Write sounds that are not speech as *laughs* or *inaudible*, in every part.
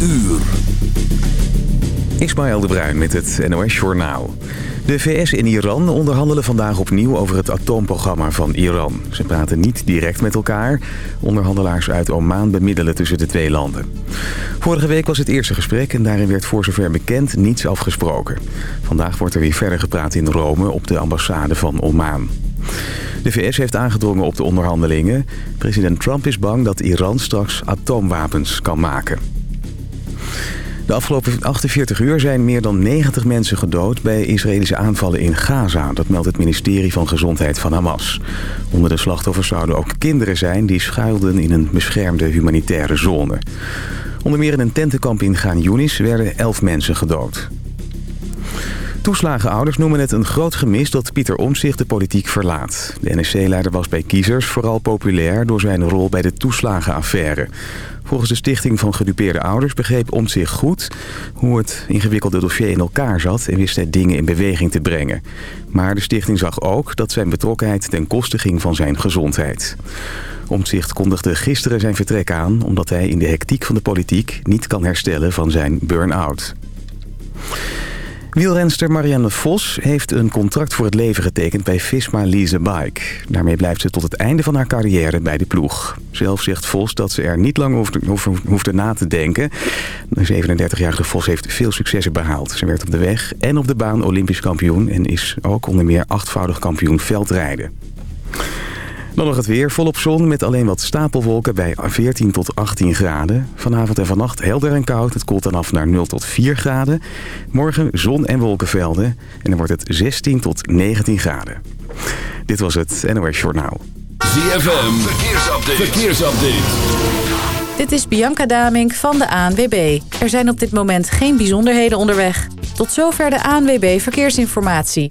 uur. Ismaël de Bruin met het NOS Journaal. De VS en Iran onderhandelen vandaag opnieuw over het atoomprogramma van Iran. Ze praten niet direct met elkaar. Onderhandelaars uit Oman bemiddelen tussen de twee landen. Vorige week was het eerste gesprek en daarin werd voor zover bekend niets afgesproken. Vandaag wordt er weer verder gepraat in Rome op de ambassade van Oman. De VS heeft aangedrongen op de onderhandelingen. President Trump is bang dat Iran straks atoomwapens kan maken. De afgelopen 48 uur zijn meer dan 90 mensen gedood bij Israëlische aanvallen in Gaza. Dat meldt het ministerie van Gezondheid van Hamas. Onder de slachtoffers zouden ook kinderen zijn die schuilden in een beschermde humanitaire zone. Onder meer in een tentenkamp in Gaan Yunis werden 11 mensen gedood. Toeslagenouders noemen het een groot gemis dat Pieter Omtzigt de politiek verlaat. De NSC-leider was bij kiezers vooral populair door zijn rol bij de toeslagenaffaire. Volgens de Stichting van Gedupeerde Ouders begreep Omtzigt goed hoe het ingewikkelde dossier in elkaar zat en wist hij dingen in beweging te brengen. Maar de stichting zag ook dat zijn betrokkenheid ten koste ging van zijn gezondheid. Omtzigt kondigde gisteren zijn vertrek aan omdat hij in de hectiek van de politiek niet kan herstellen van zijn burn-out. Wielrenster Marianne Vos heeft een contract voor het leven getekend bij Visma Lease Bike. Daarmee blijft ze tot het einde van haar carrière bij de ploeg. Zelf zegt Vos dat ze er niet lang over hoefde na te denken. De 37-jarige Vos heeft veel successen behaald. Ze werd op de weg en op de baan Olympisch kampioen... en is ook onder meer achtvoudig kampioen veldrijden. Dan nog het weer, volop zon met alleen wat stapelwolken bij 14 tot 18 graden. Vanavond en vannacht helder en koud. Het koelt dan af naar 0 tot 4 graden. Morgen zon en wolkenvelden. En dan wordt het 16 tot 19 graden. Dit was het NOS Journaal. ZFM, verkeersupdate. verkeersupdate. Dit is Bianca Damink van de ANWB. Er zijn op dit moment geen bijzonderheden onderweg. Tot zover de ANWB Verkeersinformatie.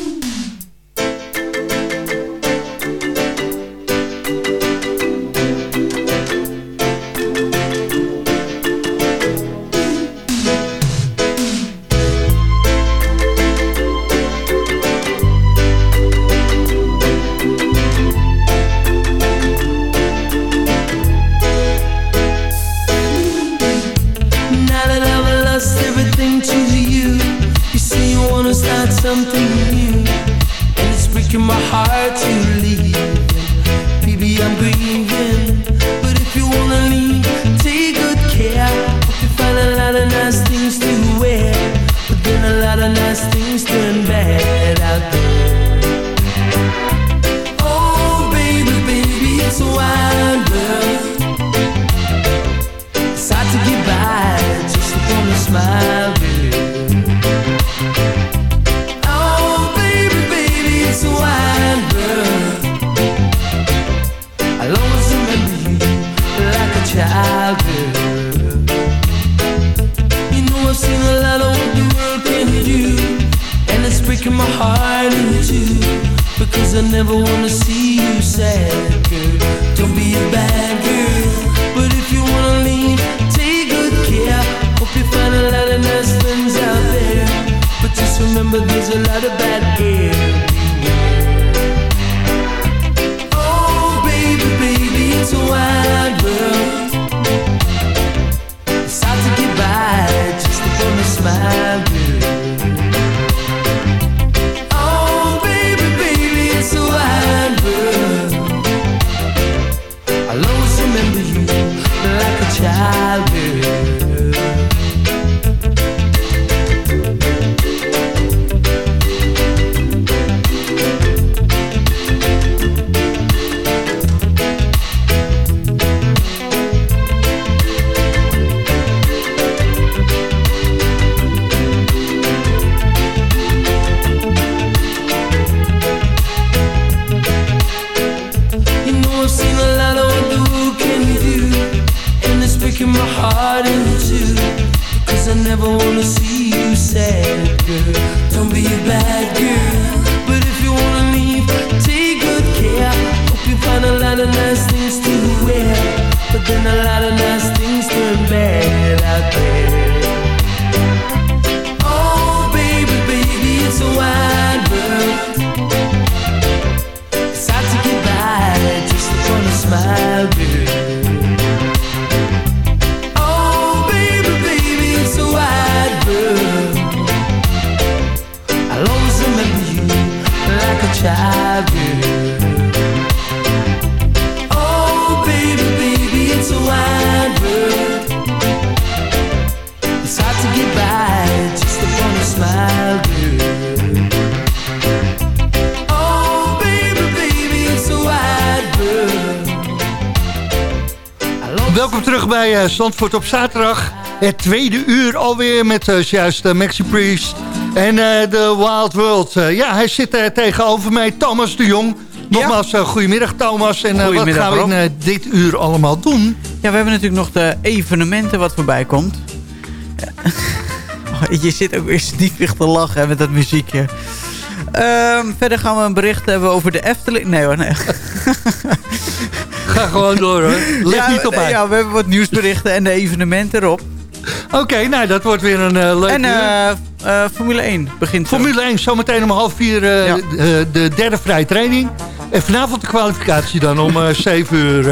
Bij eh, Zandvoort op zaterdag. Het tweede uur alweer met uh, juist uh, Maxi Priest en eh, de Wild World. Eh, ja, hij zit tegenover mij, Thomas de Jong. Nogmaals, goedemiddag Thomas. En wat gaan we in dit uur allemaal doen? Ja, we hebben natuurlijk nog de evenementen wat voorbij komt. *laughs* Oh, je zit ook weer stiefig te lachen hè, met dat muziekje. Um, verder gaan we een bericht hebben over de Efteling. Nee hoor, nee. *laughs* Ga gewoon door hoor. Let ja, niet op uit. Ja, we hebben wat nieuwsberichten en de evenementen erop. Oké, okay, nou dat wordt weer een uh, leuk En uh, uh, Formule 1 begint zo. Formule 1, zometeen om half vier ja. de, de derde vrije training. En vanavond de kwalificatie dan om *laughs* 7 uur.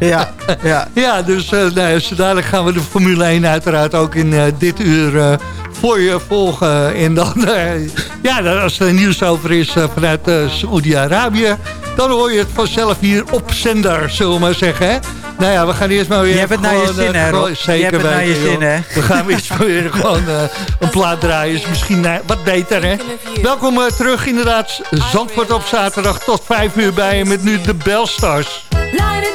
ja, ja. ja, dus nou, zo dadelijk gaan we de Formule 1 uiteraard ook in dit uur voor je volgen. En dan, ja, als er nieuws over is vanuit Saoedi-Arabië... dan hoor je het vanzelf hier op zender, zullen we maar zeggen, hè? Nou ja, we gaan eerst maar weer... Je hebt het naar je zin, hè, Rob? Zeker je hebt het naar je zin, hè? We gaan eerst maar weer gewoon uh, een plaat draaien. Is misschien uh, wat beter, hè? Welkom uh, terug, inderdaad. Zandvoort op zaterdag tot 5 uur bij je met nu de Bellstars. Lying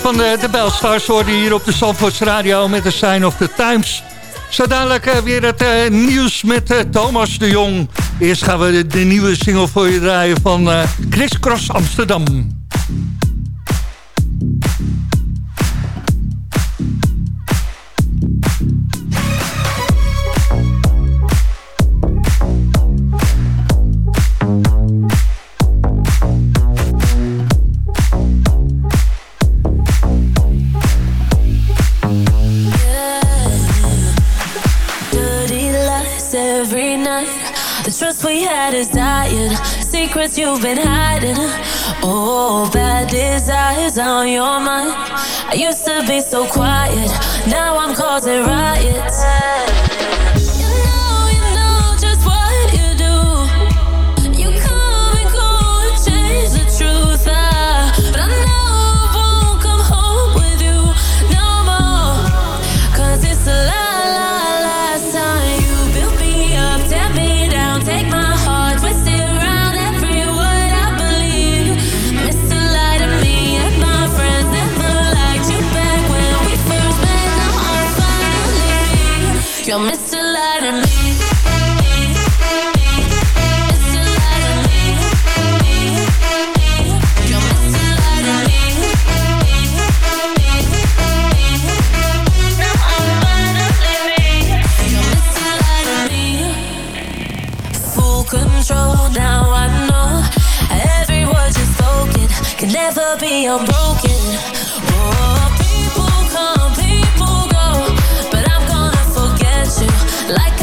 van de, de Bellstars worden hier op de Zandvoorts Radio met de Sign of the Times. Zo dadelijk uh, weer het uh, nieuws met uh, Thomas de Jong. Eerst gaan we de, nieuwe single voor je draaien van Chris Cross Amsterdam. Had dying. Secrets you've been hiding. Oh, bad desires on your mind. I used to be so quiet. Now I'm causing riots. Never be unbroken. Oh, people come, people go, but I'm gonna forget you like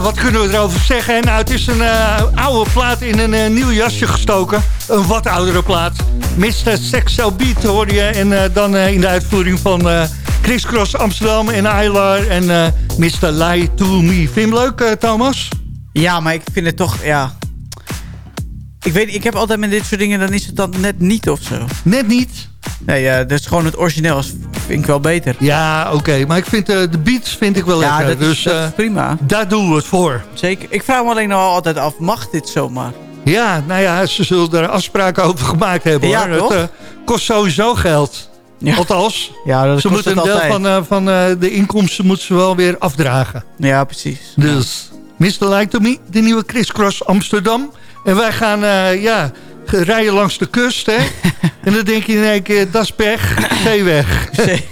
Ja, wat kunnen we erover zeggen? Nou, het is een eh, oude plaat in een eh, nieuw jasje gestoken. Een wat oudere plaat. Mr. Sexo Beat hoorde je. En eh, dan in de uitvoering van Chris Cross Amsterdam en Aylar en Mr. Lie to Me. Vind je hem leuk, Thomas? Ja, maar ik vind het toch, ja... Ik weet, ik heb altijd met dit soort dingen, dan is het dan net niet of zo. Net niet? Nee, ja, dus gewoon het origineel is- vind ik wel beter. Ja, oké. Maar ik vind eh, de beats vind ik wel Ja, lekker. dat is, dus dat eh, is prima. daar doen we het voor. Zeker. Ik vraag me alleen nog altijd af, mag dit zomaar? Ja, nou ja, ze zullen er afspraken over gemaakt hebben. Ja, hoor. toch? Het eh, kost sowieso geld. Ja. Althans, Ja, dat ze moeten een deel altijd. van, eh, van eh, de inkomsten moeten ze wel weer afdragen. Ja, precies. Dus, Mr. Like to Me, de nieuwe Crisscross Amsterdam. En wij gaan, eh, ja, rijden langs de kust, hè. *laughs* en dan denk je in één keer, dat is pech, zeeweg. *laughs*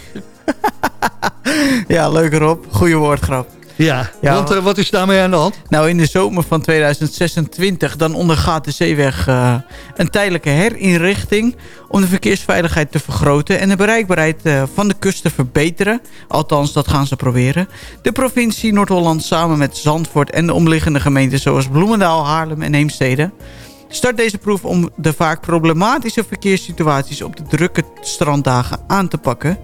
Ja, leuk erop. Goeie woordgrap. Ja, Ja, want eh, wat is daarmee aan de hand? Nou, in de zomer van 2026 dan ondergaat de zeeweg eh, een tijdelijke herinrichting... om de verkeersveiligheid te vergroten en de bereikbaarheid eh, van de kust te verbeteren. Althans, dat gaan ze proberen. De provincie Noord-Holland samen met Zandvoort en de omliggende gemeenten... zoals Bloemendaal, Haarlem en Heemstede... start deze proef om de vaak problematische verkeerssituaties... op de drukke stranddagen aan te pakken...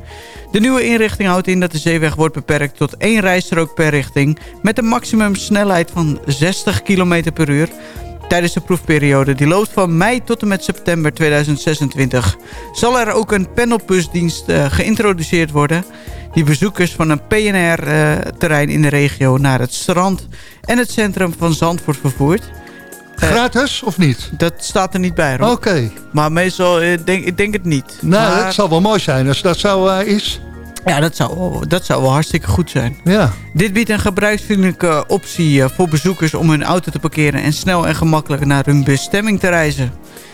De nieuwe inrichting houdt in dat de zeeweg wordt beperkt tot één rijstrook per richting... met een maximumsnelheid van 60 km per uur. Tijdens de proefperiode, die loopt van mei tot en met september 2026... zal er ook een panelbusdienst eh, geïntroduceerd worden... die bezoekers van een PNR-terrein in de regio naar het strand... en het centrum van Zandvoort vervoert. Eh, Gratis of niet? dat staat er niet bij, Rob. Oké, Maar meestal, eh, denk, ik denk het niet. nou, Maar- dat zal wel mooi zijn als dat zo eh, is. Ja, dat zou, wel- dat zou wel hartstikke goed zijn. Ja. Dit biedt een gebruiksvriendelijke optie eh, voor bezoekers om hun auto te parkeren en snel en gemakkelijk naar hun bestemming te reizen.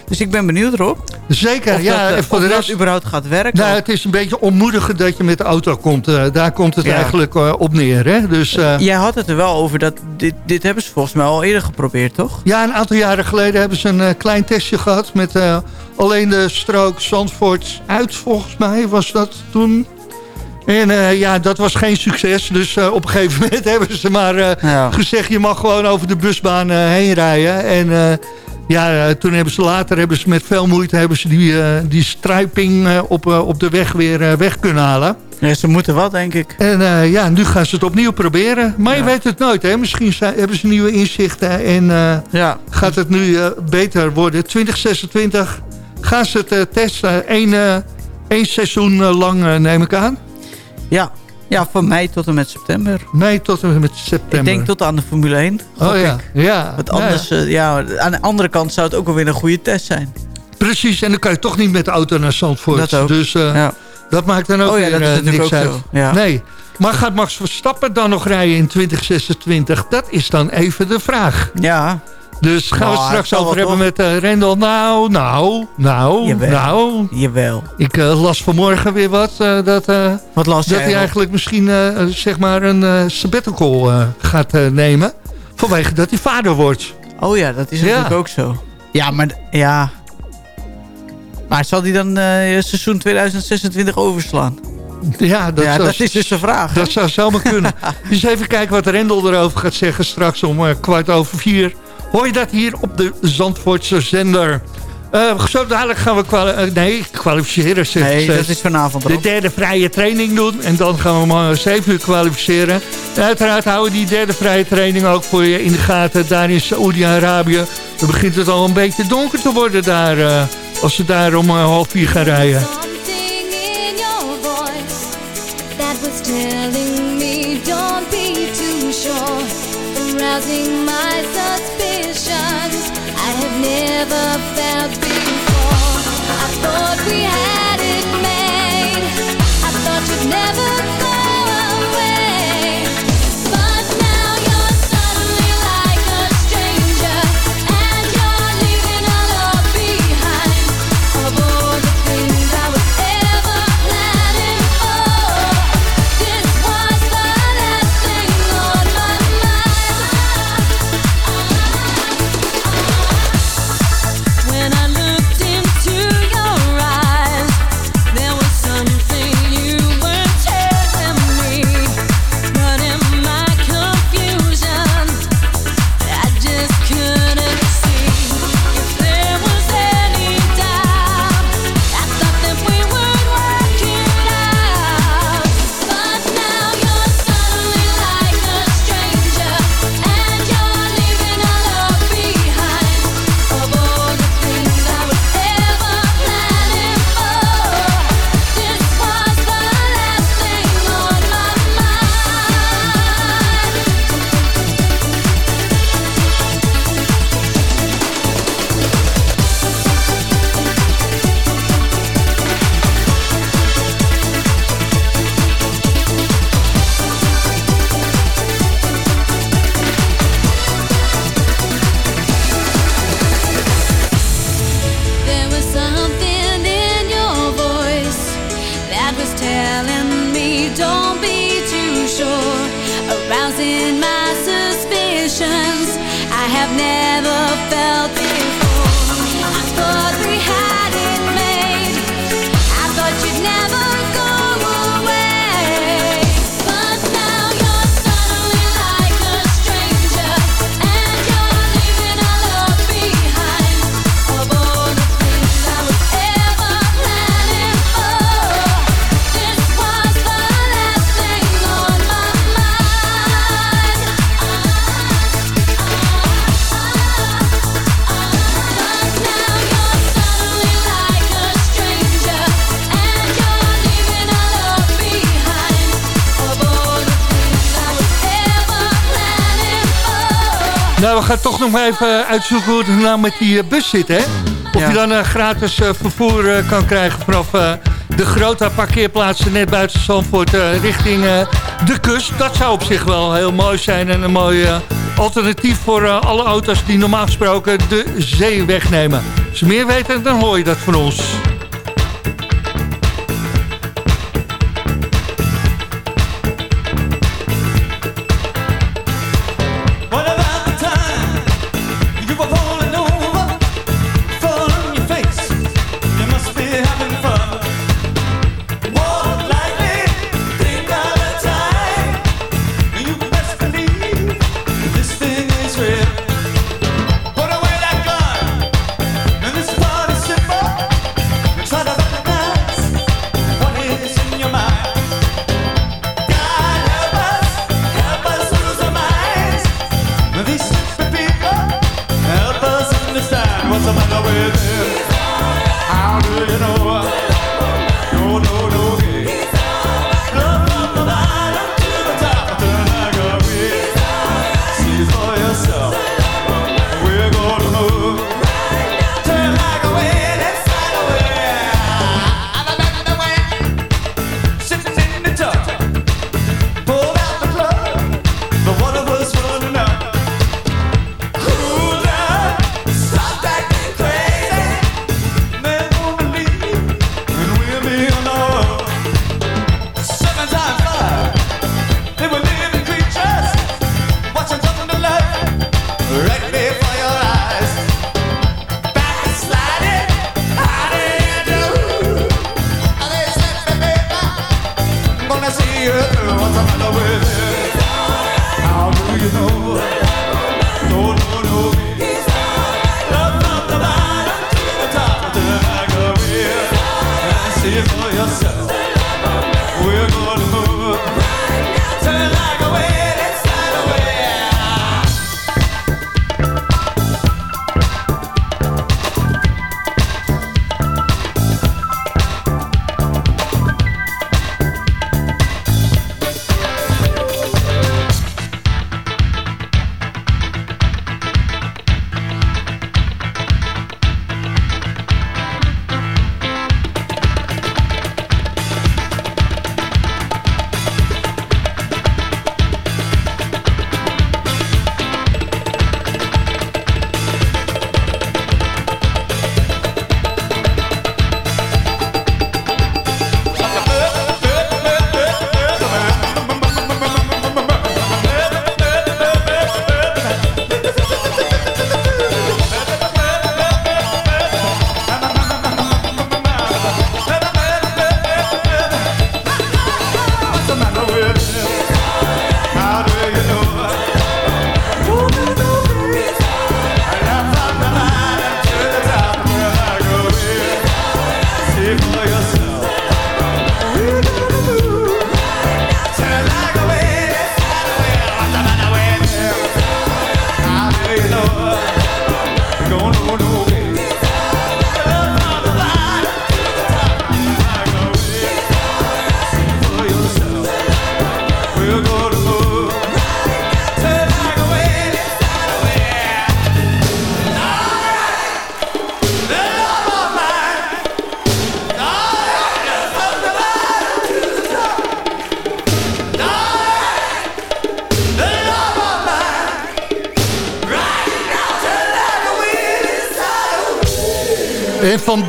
Dus ik ben benieuwd erop. Zeker, Of, ja. dat, eh, en voor of de dat rest, überhaupt gaat werken. nou, het is een beetje ontmoedigend dat je met de auto komt. Eh, daar komt het Ja. eigenlijk op neer. Hè? Dus Jij had het er wel over dat dit, dit hebben ze volgens mij al eerder geprobeerd, toch? ja, een aantal jaren geleden hebben ze een klein testje gehad... met alleen de strook Zandvoort uit, volgens mij was dat toen. En eh, ja, dat was geen succes. Dus eh, op een gegeven *laughs* moment hebben ze maar eh, Ja. gezegd... je mag gewoon over de busbaan heen rijden. En ja, toen hebben ze later hebben ze met veel moeite... hebben ze die, die strijping op, op de weg weer weg kunnen halen. Ja, ze moeten wat, denk ik. En ja, nu gaan ze het opnieuw proberen. Maar je weet het nooit, hè. Misschien zijn- hebben ze nieuwe inzichten en Ja, gaat het nu beter worden. 2026 gaan ze het testen. Eén, één seizoen lang, neem ik aan. Ja. Ja, van mei tot en met september. Mei tot en met september. Ik denk tot aan de Formule 1. Oh ja, ik. ja. Want ja. anders, eh, ja, aan de andere kant zou het ook alweer een goede test zijn. Precies, en dan kan je toch niet met de auto naar Zandvoort. Dat ook. Dus eh, Ja. dat maakt dan ook Oh weer dat is natuurlijk niks ook uit. zo. Nee, maar gaat Max Verstappen dan nog rijden in 2026? Dat is dan even de vraag. Ja, Dus gaan we Nou, het straks het zal over hebben met eh Rendel. Nou, nou, nou, Jawel. nou. jawel. Ik eh, las vanmorgen weer wat. eh, dat eh, Wat las dat hij eigenlijk misschien eh, zeg maar een eh, sabbatical eh, gaat eh, nemen. Vanwege dat hij vader wordt. Oh ja, dat is Ja. natuurlijk ook zo. Ja, maar... Ja. Maar zal hij dan eh, seizoen 2026 overslaan? Ja, dat, ja, zou, dat is dus de vraag. dat zou zomaar kunnen. *laughs* dus even kijken wat Rendel erover gaat zeggen straks om eh, kwart over vier. Hoor je dat hier op de Zandvoortse zender. Eh, zo dadelijk gaan we kwali eh, nee, kwalificeren. Nee, dat is vanavond de derde vrije training doen. En dan gaan we om eh, 7 uur kwalificeren. En uiteraard houden we die derde vrije training ook voor je in de gaten. Daar in Saoedi-Arabië. Dan begint het al een beetje donker te worden daar. eh, als ze daar om eh, half vier gaan rijden. Something in your voice that was telling me don't be too sure, arousing my never gaan toch nog maar even uitzoeken hoe het nou met die eh, bus zit, hè? Of Ja. je dan eh, gratis eh, vervoer eh, kan krijgen vanaf eh, de grote parkeerplaatsen net buiten Zandvoort eh, richting eh, de kust. Dat zou op zich wel heel mooi zijn en een mooi eh, alternatief voor eh, alle auto's die normaal gesproken de zee wegnemen. Als je meer weet, dan hoor je dat van ons.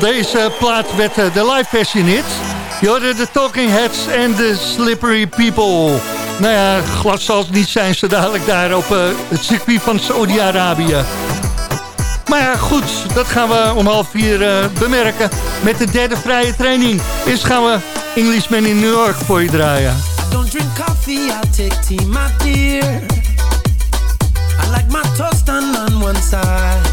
deze plaat met eh, de live versie niet. Je hoorde de Talking Heads en de Slippery People. Nou ja, glad zal het niet zijn ze dadelijk daar op eh, het circuit van Saudi-Arabië. Maar ja, goed, dat gaan we om half vier eh, bemerken met de derde vrije training. Eerst gaan we Englishman in New York voor je draaien. Don't drink coffee, I'll take tea, my dear. I like my toast on one side.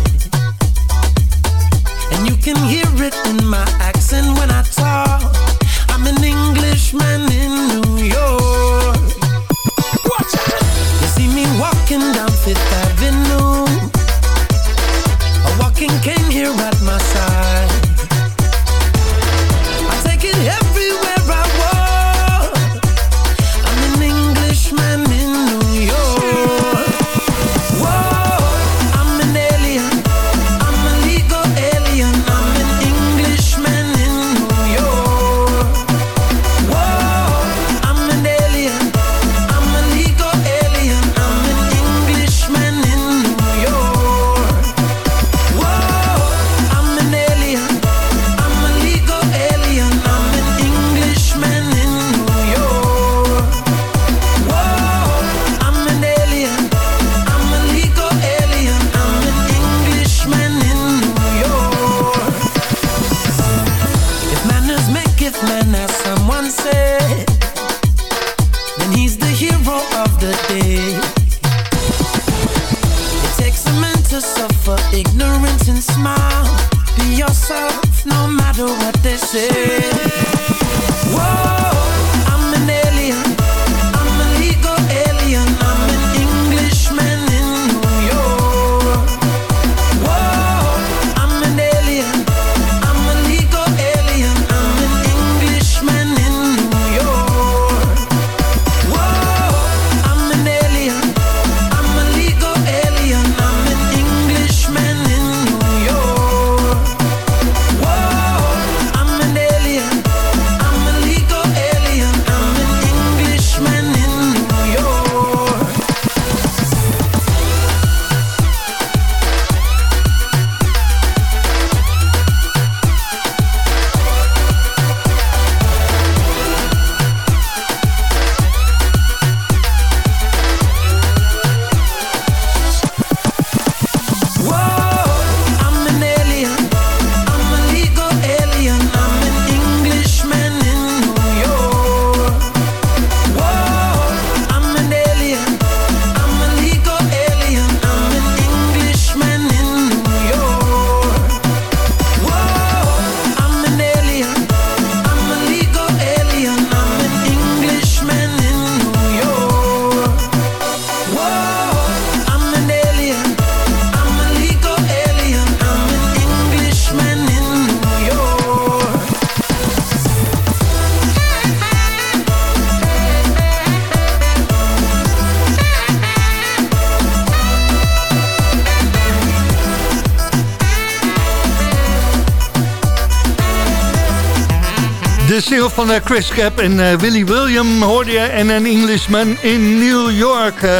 Van eh, Chris Cap en eh, Willie William hoorde je. En een Englishman in New York. Eh,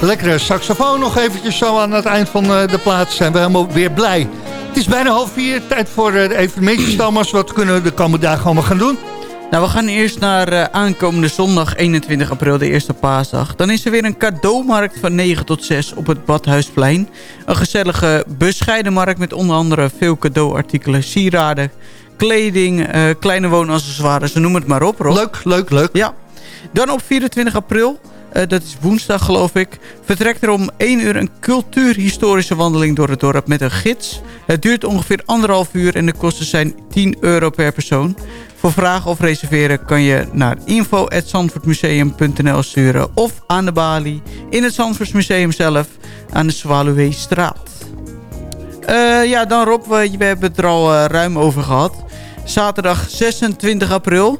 lekkere saxofoon nog eventjes zo aan het eind van de plaats. Zijn we helemaal weer blij. Het is bijna half vier. Tijd voor de evenementjes, Thomas. Wat kunnen we de komende dagen allemaal gaan doen? Nou, we gaan eerst naar aankomende zondag 21 april, de eerste paasdag. Dan is er weer een cadeaumarkt van 9 tot 6 op het Badhuisplein. Een gezellige bescheiden markt met onder andere veel cadeauartikelen, sieraden, kleding, eh, kleine woonaccessoires, ze noemen het maar op, Rob. Leuk, leuk, leuk. Ja. Dan op 24 april, eh, dat is woensdag geloof ik... vertrekt er om 1 uur een cultuurhistorische wandeling door het dorp met een gids. Het duurt ongeveer anderhalf uur en de kosten zijn 10 euro per persoon. Voor vragen of reserveren kan je naar info.zandvoortmuseum.nl sturen... of aan de balie in het Zandvoortsmuseum zelf aan de Zwaluweestraat. Eh, ja, dan Rob, we, we hebben het er al ruim over gehad. Zaterdag 26 april.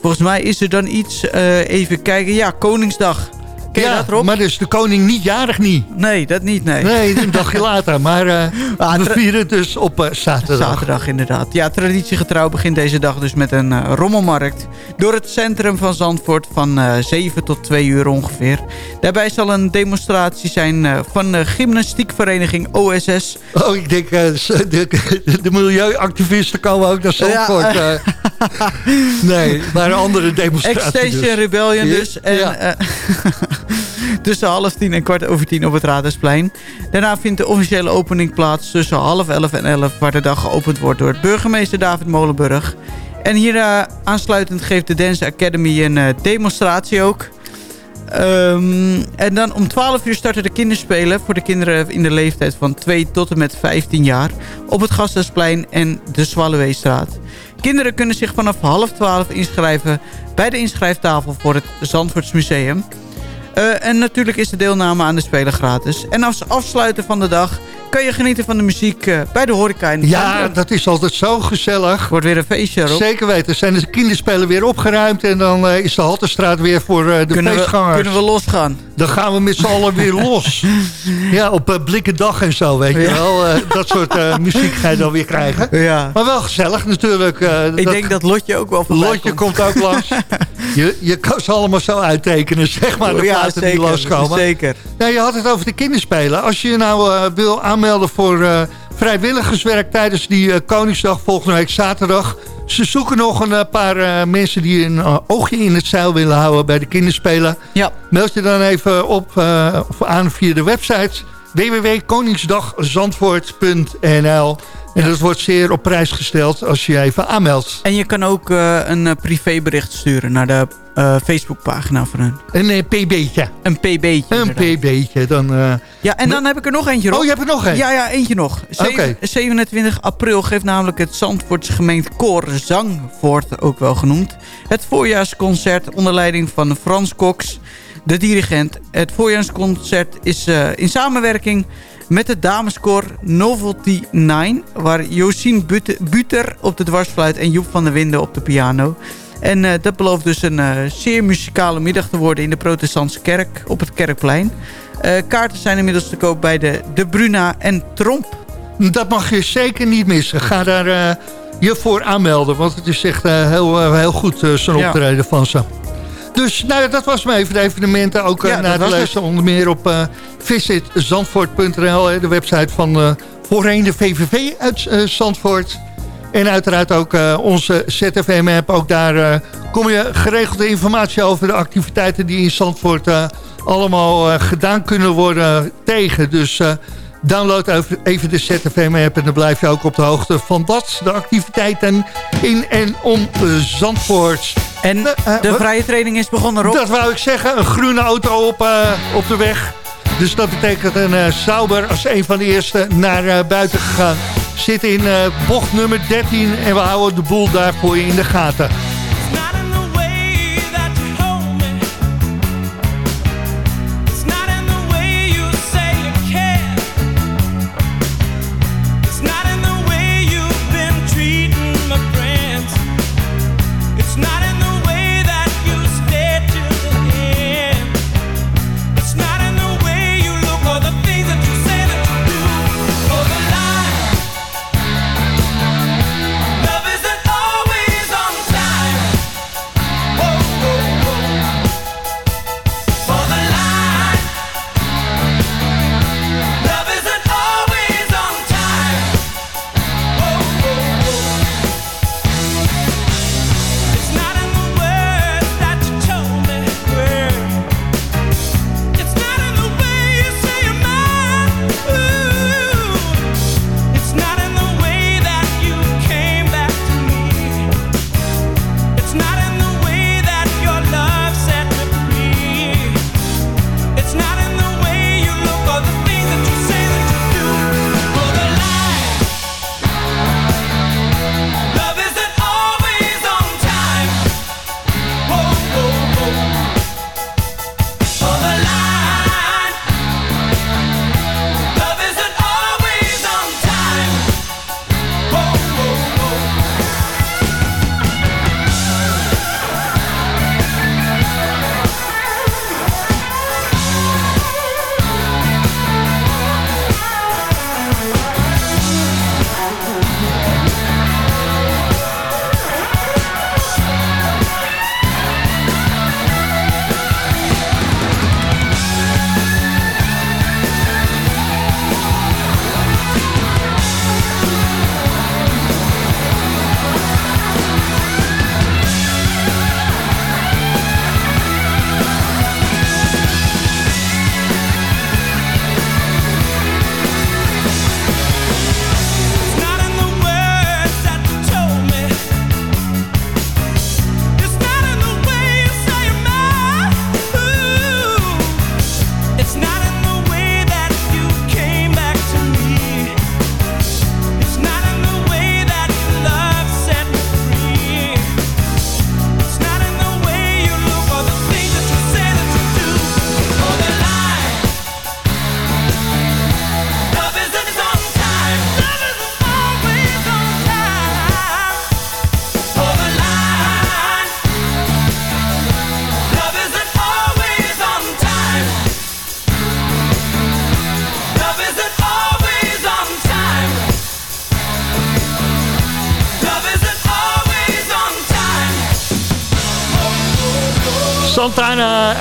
Volgens mij is er dan iets, eh, even kijken, ja, Koningsdag. Ken je ja, dat, Rob? maar dus de koning niet jarig niet. Nee, dat niet, nee. Nee, een dagje later. Maar eh, *laughs* Ah, we vieren het dus op eh, zaterdag. Zaterdag inderdaad. Ja, traditiegetrouw begint deze dag dus met een eh, rommelmarkt. Door het centrum van Zandvoort van eh 7 tot 2 uur ongeveer. Daarbij zal een demonstratie zijn van de gymnastiekvereniging OSS. Oh, ik denk, de, de, milieuactivisten komen ook naar Zandvoort. Ja, *laughs* nee, maar een andere demonstratie Extinction dus. Rebellion Ja, dus. En, ja. *laughs* tussen half tien en kwart over tien op het Radersplein. Daarna vindt de officiële opening plaats tussen half elf en elf... waar de dag geopend wordt door burgemeester David Molenburg. En hier eh, aansluitend geeft de Dance Academy een eh, demonstratie ook... Ehm, en dan om 12 uur starten de kinderspelen voor de kinderen in de leeftijd van 2 tot en met 15 jaar op het Gasthuisplein en de Zwalleweestraat. Kinderen kunnen zich vanaf half 12 inschrijven bij de inschrijftafel voor het Zandvoorts Eh, en natuurlijk is de deelname aan de Spelen gratis. En als afsluiten van de dag kan je genieten van de muziek eh, bij de horeca in Ja, dat is altijd zo gezellig. Wordt weer een feestje erop. Zeker weten. Zijn de kinderspelen weer opgeruimd en dan eh, is de Halterstraat weer voor de Kunnen we, feestgangers. kunnen we losgaan? Dan gaan we met z'n allen weer *laughs* los. Ja, op uh, Blikkendag en zo, weet je wel. Eh, dat soort eh, muziek ga je dan weer krijgen. Ja. Maar wel gezellig natuurlijk. eh, Ik denk dat Lotje ook wel voorbij Lotje komt. komt ook langs. *laughs* Je, je kan ze allemaal zo uittekenen, zeg maar, de ja, platen die zeker, loskomen. zeker. Nou, je had het over de kinderspelen. Als je je nou wil aanmelden voor vrijwilligerswerk tijdens die Koningsdag volgende week zaterdag. Ze zoeken nog een eh, paar eh, mensen die een eh, oogje in het zeil willen houden bij de kinderspelen. Ja. Meld je dan even op of aan via de website www.koningsdagzandvoort.nl En dat wordt zeer op prijs gesteld als je je even aanmeldt. En je kan ook eh, een eh, privébericht sturen naar de eh, Facebookpagina van hun. Een pb'tje. Een pb'tje. Een pb'tje. Dan, Ja, en dan heb ik er nog eentje, Rob. Oh, je hebt er nog een? Ja, ja, eentje nog. Zeven- Oké. 27 april geeft namelijk het Zandvoorts gemeente koor Zangvoort, ook wel genoemd. Het voorjaarsconcert onder leiding van Frans Cox, de dirigent. Het voorjaarsconcert is in samenwerking met het dameskoor Novelty 9... waar Josien Buter, op de dwarsfluit en Joep van der Winden op de piano... En eh, dat belooft dus een eh, zeer muzikale middag te worden in de protestantse kerk op het Kerkplein. Eh, kaarten zijn inmiddels te koop bij de, de Bruna en Tromp. Dat mag je zeker niet missen. Ga daar je voor aanmelden. Want het is echt heel, heel goed zo'n Ja. optreden van ze. Dus nou, dat was maar even de evenementen. Ook eh, Ja, naar het. lezen onder meer op eh visitzandvoort.nl. De website van eh voorheen de VVV uit Zandvoort. En uiteraard ook onze ZFM-app. Ook daar eh, kom je geregelde informatie over de activiteiten die in Zandvoort allemaal gedaan kunnen worden tegen. Dus download even- de ZFM-app en dan blijf je ook op de hoogte van dat. De activiteiten in en om eh, Zandvoort. En Eh, eh, de vrije training is begonnen, Rob. Dat wou ik zeggen, een groene auto op, op de weg. Dus dat betekent een Sauber als een van de eerste naar buiten gegaan. Zit in bocht nummer 13 en we houden de boel daar voor je in de gaten.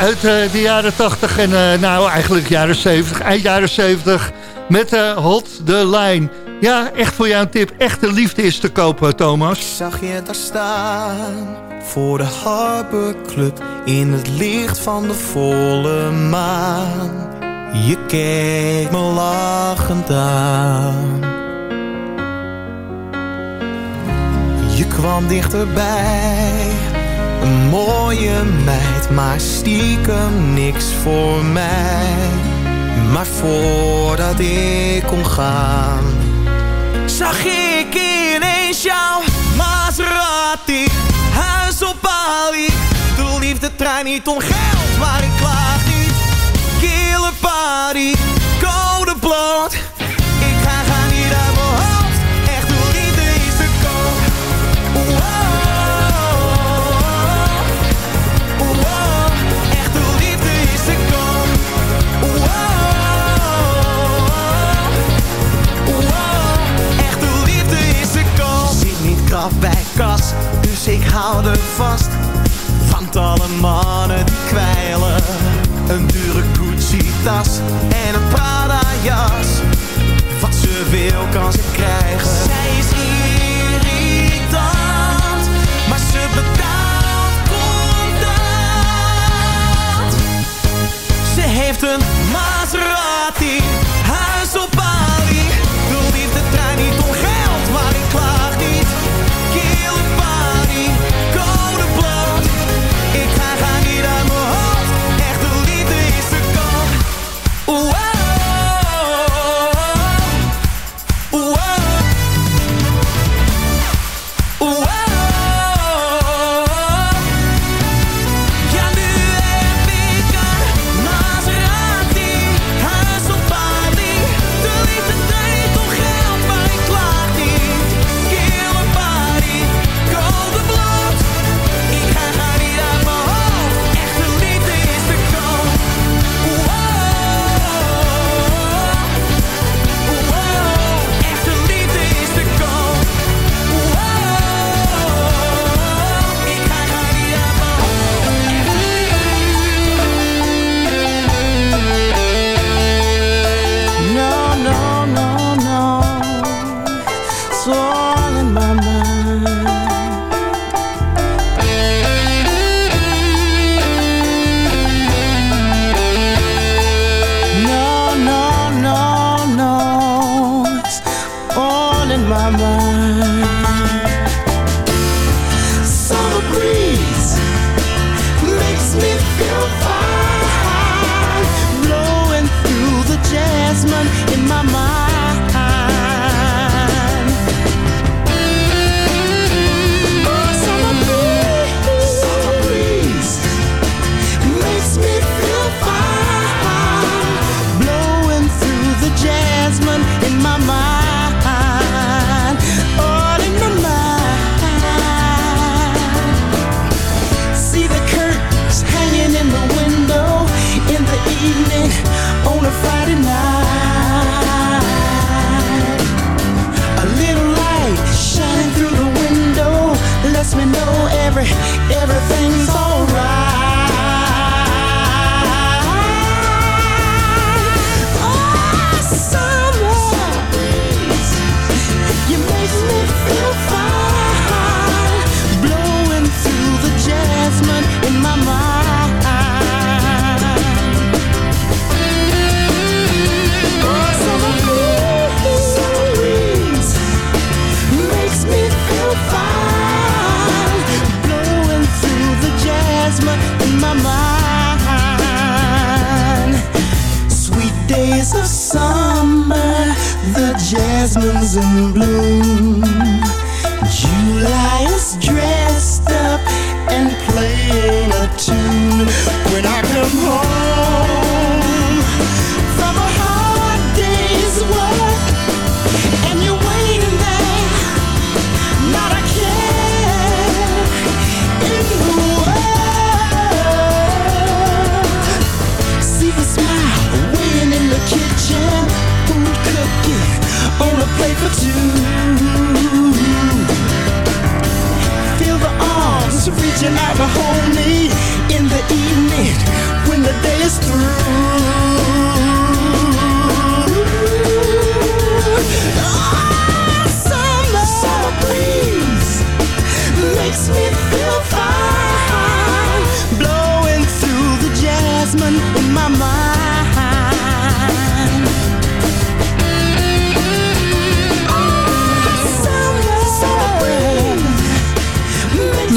uit eh, de jaren 80 en eh, nou eigenlijk jaren 70, eind jaren 70 met de Hot the Line. Ja, echt voor jou een tip. Echte liefde is te kopen, Thomas. Ik zag je daar staan voor de Harbor Club in het licht van de volle maan. Je keek me lachend aan. Je kwam dichterbij een mooie meid, maar stiekem niks voor mij. Maar voordat ik kon gaan, zag ik ineens jouw Maserati. Huis op Bali, de liefde trein niet om geld, maar ik klaag niet. Kille party houden vast, want alle mannen die kwijlen. Een dure Gucci-tas en een Prada-jas. Wat ze wil kan ze krijgen. Zij is irritant, maar ze betaalt contant. Ze heeft een blue. reaching out to hold me in the evening when the day is through.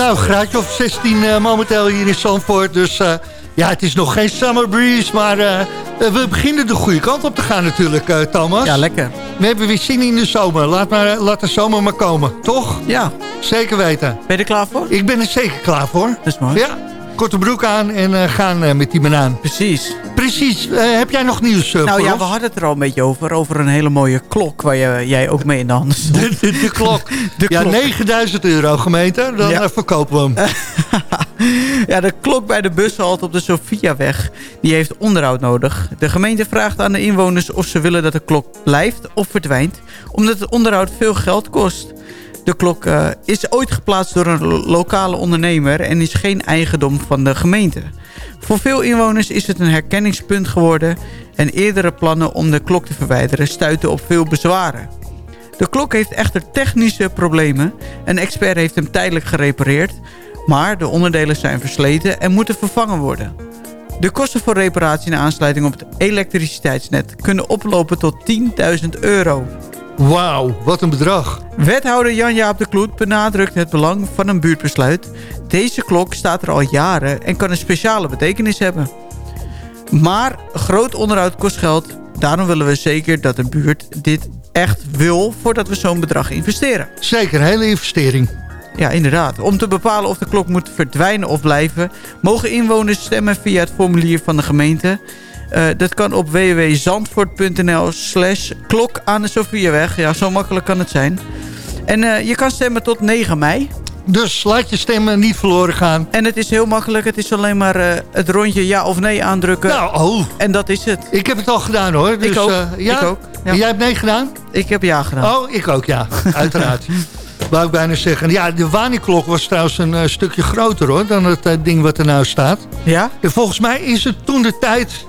Nou, graadje of 16 eh, momenteel hier in Zandvoort. Dus eh, ja, het is nog geen summer breeze, maar eh, we beginnen de goede kant op te gaan natuurlijk, Thomas. Ja, lekker. We hebben weer zin in de zomer. Laat, maar, laat de zomer maar komen, toch? Ja. Zeker weten. Ben je er klaar voor? Ik ben er zeker klaar voor. Dat is mooi. Ja, korte broek aan en gaan met die banaan. Precies. Precies. Eh, heb jij nog nieuws eh, Nou ja, we hadden het er al een beetje over. Over een hele mooie klok waar je, jij ook mee in de handen stond. De, de, de klok. De ja, klok. 9000 euro gemeente. Dan Ja. eh, verkopen we hem. *laughs* Ja, de klok bij de bushalte op de Sofiaweg, die heeft onderhoud nodig. De gemeente vraagt aan de inwoners of ze willen dat de klok blijft of verdwijnt, omdat het onderhoud veel geld kost. De klok is ooit geplaatst door een lo- lokale ondernemer en is geen eigendom van de gemeente. Voor veel inwoners is het een herkenningspunt geworden en eerdere plannen om de klok te verwijderen stuiten op veel bezwaren. De klok heeft echter technische problemen. Een expert heeft hem tijdelijk gerepareerd. Maar de onderdelen zijn versleten en moeten vervangen worden. De kosten voor reparatie en aansluiting op het elektriciteitsnet... kunnen oplopen tot 10.000 euro. Wauw, wat een bedrag. Wethouder Jan-Jaap de Kloet benadrukt het belang van een buurtbesluit. Deze klok staat er al jaren en kan een speciale betekenis hebben. Maar groot onderhoud kost geld. Daarom willen we zeker dat de buurt dit echt wil... voordat we zo'n bedrag investeren. Zeker, een hele investering. Ja, inderdaad. Om te bepalen of de klok moet verdwijnen of blijven... mogen inwoners stemmen via het formulier van de gemeente. Eh, dat kan op www.zandvoort.nl slash klok aan de Sofiaweg. Ja, zo makkelijk kan het zijn. En eh, je kan stemmen tot 9 mei. Dus laat je stemmen niet verloren gaan. En het is heel makkelijk. Het is alleen maar eh, het rondje ja of nee aandrukken. Nou, oh. En dat is het. Ik heb het al gedaan hoor. Dus, ik ook. ja? Ik ook. Ja. Jij hebt nee gedaan? Ik heb ja gedaan. Oh, ik ook ja. Uiteraard. *laughs* Wou ik bijna zeggen. Ja, de Wani-klok was trouwens een stukje groter hoor. Dan het ding wat er nou staat. Ja? En volgens mij is het toen de tijd...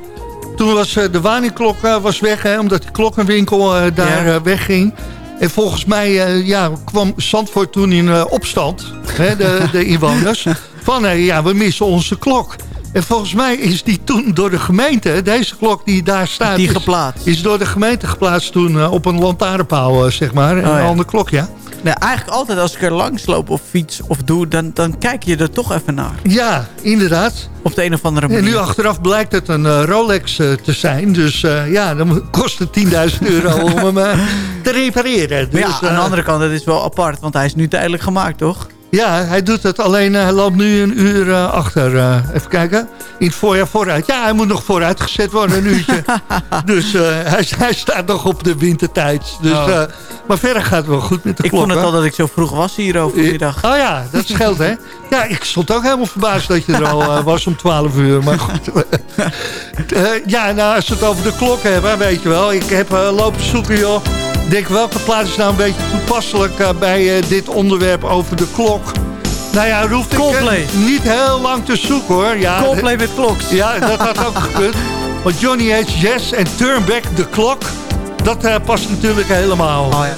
Toen was eh, de Wani-klok eh, was weg, hè, omdat die klokkenwinkel eh, daar Ja. wegging. En volgens mij ja, kwam Zandvoort toen in opstand, hè, de, *laughs* de inwoners. Van ja, we missen onze klok. En volgens mij is die toen door de gemeente, deze klok die daar staat... Die is- geplaatst. Is door de gemeente geplaatst toen op een lantaarnpaal, zeg maar. En Oh, ja. een andere klok, ja. Nou, eigenlijk altijd als ik er langs loop of fiets of doe... Dan, dan kijk je er toch even naar. Ja, inderdaad. Op de een of andere En manier. nu achteraf blijkt het een eh, Rolex eh, te zijn. Dus eh, ja, dan kost het 10.000 euro om hem te repareren. Maar Dus, ja, aan de andere kant, het is wel apart. Want hij is nu tijdelijk gemaakt, toch? Ja, hij doet het. Alleen eh, hij loopt nu een uur eh, achter. eh, even kijken. In het voorjaar vooruit. Ja, hij moet nog vooruit gezet worden, een uurtje. *laughs* dus hij, hij staat nog op de wintertijd. Dus, Oh. maar verder gaat het wel goed met de Ik klok. vond het al dat ik zo vroeg was hier overmiddag. Oh ja, dat scheelt hè. Ja, ik stond ook helemaal verbaasd dat je er al was om 12 uur. Maar goed. *laughs* Ja, nou als we het over de klok hebben, weet je wel. Ik heb lopen zoeken joh. Ik denk welke plaats is nou een beetje toepasselijk eh, bij eh, dit onderwerp over de klok. Nou ja, hoef ik Coldplay. eh, niet heel lang te zoeken hoor. Ja, Coldplay met kloks. Ja, dat had ook *laughs* gekund. Want Johnny H. Yes en Turn Back the Clock. Dat eh, past natuurlijk helemaal. Oh, ja.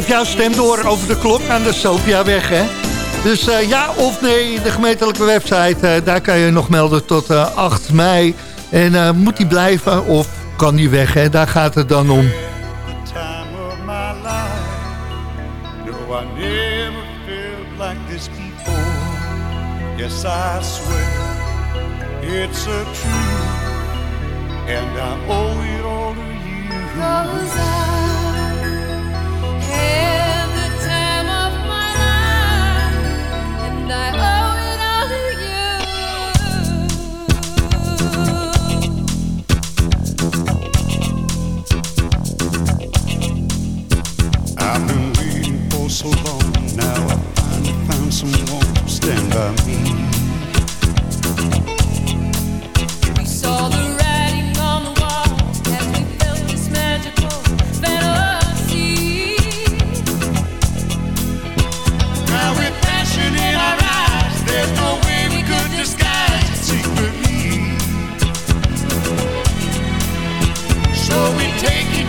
Geef jouw stem door over de klok aan de Sofiaweg, hè. Dus eh, ja of nee, de gemeentelijke website, eh, daar kan je nog melden tot eh, 8 mei. En eh, moet die blijven of kan die weg, hè? Daar gaat het dan om. Yes, I swear it's a truth, and I owe it all to you. Cause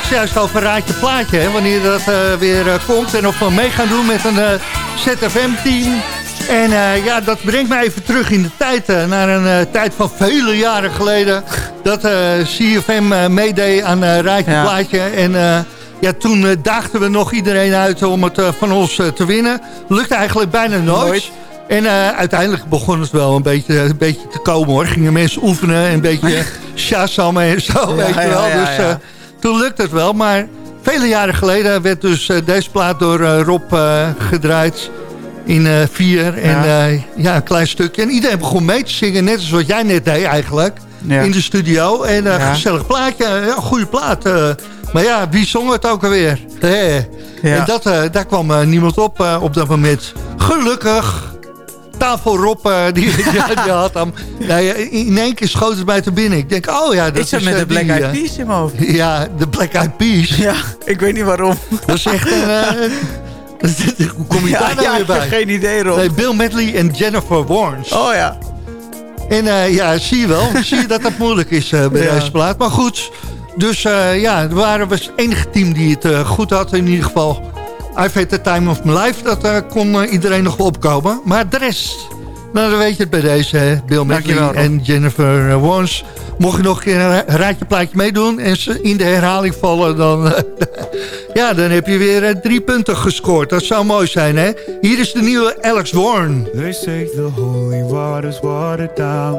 Het juist over Raadje Plaatje, hè, wanneer dat eh, weer eh, komt. En of we mee gaan doen met een eh, ZFM-team. En ja, dat brengt mij even terug in de tijd. naar een tijd van vele jaren geleden. Dat CFM meedeed aan Raadje Ja. Plaatje. En ja, toen daagden we nog iedereen uit om het van ons te winnen. Lukte eigenlijk bijna nooit. Nooit. En uiteindelijk begon het wel een beetje, een beetje te komen hoor. Gingen mensen oefenen en een beetje *laughs* shazammen en zo, Ja, weet je ja, wel. ja, dus ja. Toen lukte het wel. Maar vele jaren geleden werd dus eh, deze plaat door eh, Rob eh, gedraaid in vier. En Ja. ja. een klein stukje. En iedereen begon mee te zingen, net als wat jij net deed eigenlijk. Ja. In de studio. En een Ja. gezellig plaatje, ja, goede plaat. maar ja, wie zong het ook alweer? *laughs* Ja. En dat, daar kwam niemand op op dat moment. Gelukkig. Tafel Rob, eh, die, *laughs* die, die had hem. In één keer schoot het mij te binnen. Ik denk, oh ja, dat Ik is... zat met eh, de Black Eyed eh, Peas in mijn hoofd. Ja, de Black Eyed Peas. Ja, ik weet niet waarom. Dat is echt een... *laughs* hoe kom je Ja, daar nou ja, weer ik bij? heb geen idee, Rob. Nee, Bill Medley en Jennifer Warnes. Oh ja. En ja, zie je wel. *laughs* zie je dat dat moeilijk is bij Ja. deze plaat. Maar goed, dus ja, er waren was het enige team die het goed had. In ieder geval, I've had the time of my life. Dat eh, kon eh, iedereen nog wel opkomen. Maar de rest, nou dan weet je het bij deze. hè. Bill Medley en Jennifer eh, Warnes. Mocht je nog een keer een raadje plaatje meedoen en ze in de herhaling vallen, dan, *laughs* ja, dan heb je weer drie punten gescoord. Dat zou mooi zijn, hè? Hier is de nieuwe Alex Warren. They say the holy water's watered down,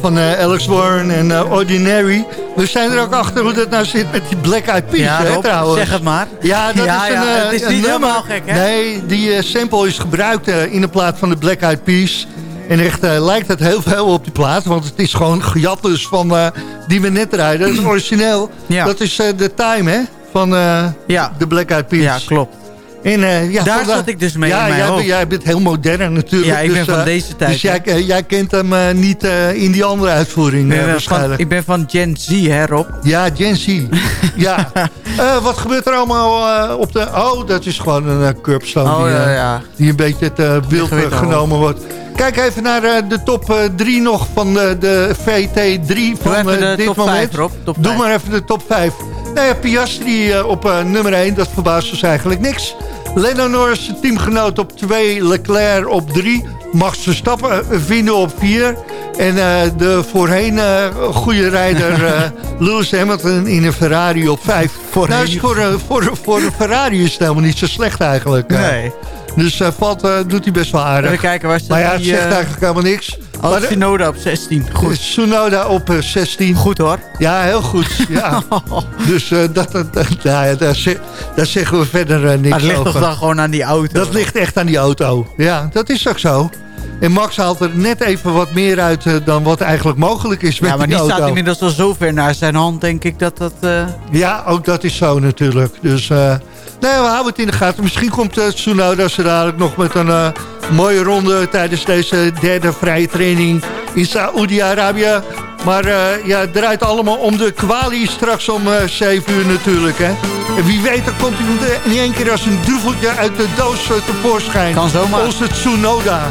van eh, Alex Warren en eh, Ordinary. We zijn er ook achter hoe dat nou zit met die Black Eyed Peas, Ja, hè, Rob, trouwens. zeg het maar. Ja, dat Ja, is een, ja, eh, het is niet nummer. helemaal gek, hè? Nee, die sample is gebruikt in de plaat van de Black Eyed Peas. En echt lijkt het heel veel op die plaat. Want het is gewoon gejat dus van die we net rijden. Dat is origineel. Ja. Dat is de time, hè? Van Ja. de Black Eyed Peas. Ja, klopt. En, eh, ja, Daar zat ik dus mee ja, in mijn jij, hoofd. jij bent heel modern natuurlijk. Ja, ik ben dus, van eh, deze tijd, Dus jij, eh, jij kent hem niet in die andere uitvoering Ik ben, van, waarschijnlijk. ik ben van Gen Z, hè Rob? Ja, Gen Z. *laughs* ja. Wat gebeurt er allemaal op de... Oh, dat is gewoon een curbstone Oh, die, ja, ja. die een beetje het al. genomen wordt. Kijk even naar de top 3 nog van de, de VT3 van dit top moment. 5, Rob. Top Doe 5. maar even de top 5. Nou ja, Piastri op nummer 1, dat verbaast ons eigenlijk niks. Zijn teamgenoot op 2, Leclerc op 3. Max Verstappen eh, vinden op 4. En eh, de voorheen eh, goede rijder *laughs* eh, Lewis Hamilton in een Ferrari op 5. Voorheen. Nou, is voor, een- voor, voor een Ferrari is het helemaal niet zo slecht eigenlijk. Nee. Dus eh, valt, eh, doet hij best wel aardig. Even kijken, waar staat Maar ja, het die... zegt eh, eigenlijk helemaal niks. Maar Tsunoda op 16. Goed. Tsunoda op eh, 16. Goed hoor. Ja, heel goed. Ja. *laughs* dus dat, dat, dat- nou ja, daar, ze- daar zeggen we verder niks Maar het ligt over. toch dan gewoon aan die auto? Dat ligt echt aan die auto. Ja, dat is ook zo. En Max haalt er net even wat meer uit dan wat eigenlijk mogelijk is met Ja, maar die die staat inmiddels al zo ver naar zijn hand, denk ik, dat dat... Ja, ook dat is zo natuurlijk. Dus nee, we houden het in de gaten. Misschien komt uh, Tsunoda zo dadelijk nog met een eh, mooie ronde... tijdens deze derde vrije training in Saoedi-Arabië. Maar eh, ja, het draait allemaal om de kwalie straks om eh 7 uur natuurlijk. Hè? En wie weet, dan komt hij in één keer als een duveltje uit de doos eh, tevoorschijn. Kan zomaar. Onze Tsunoda.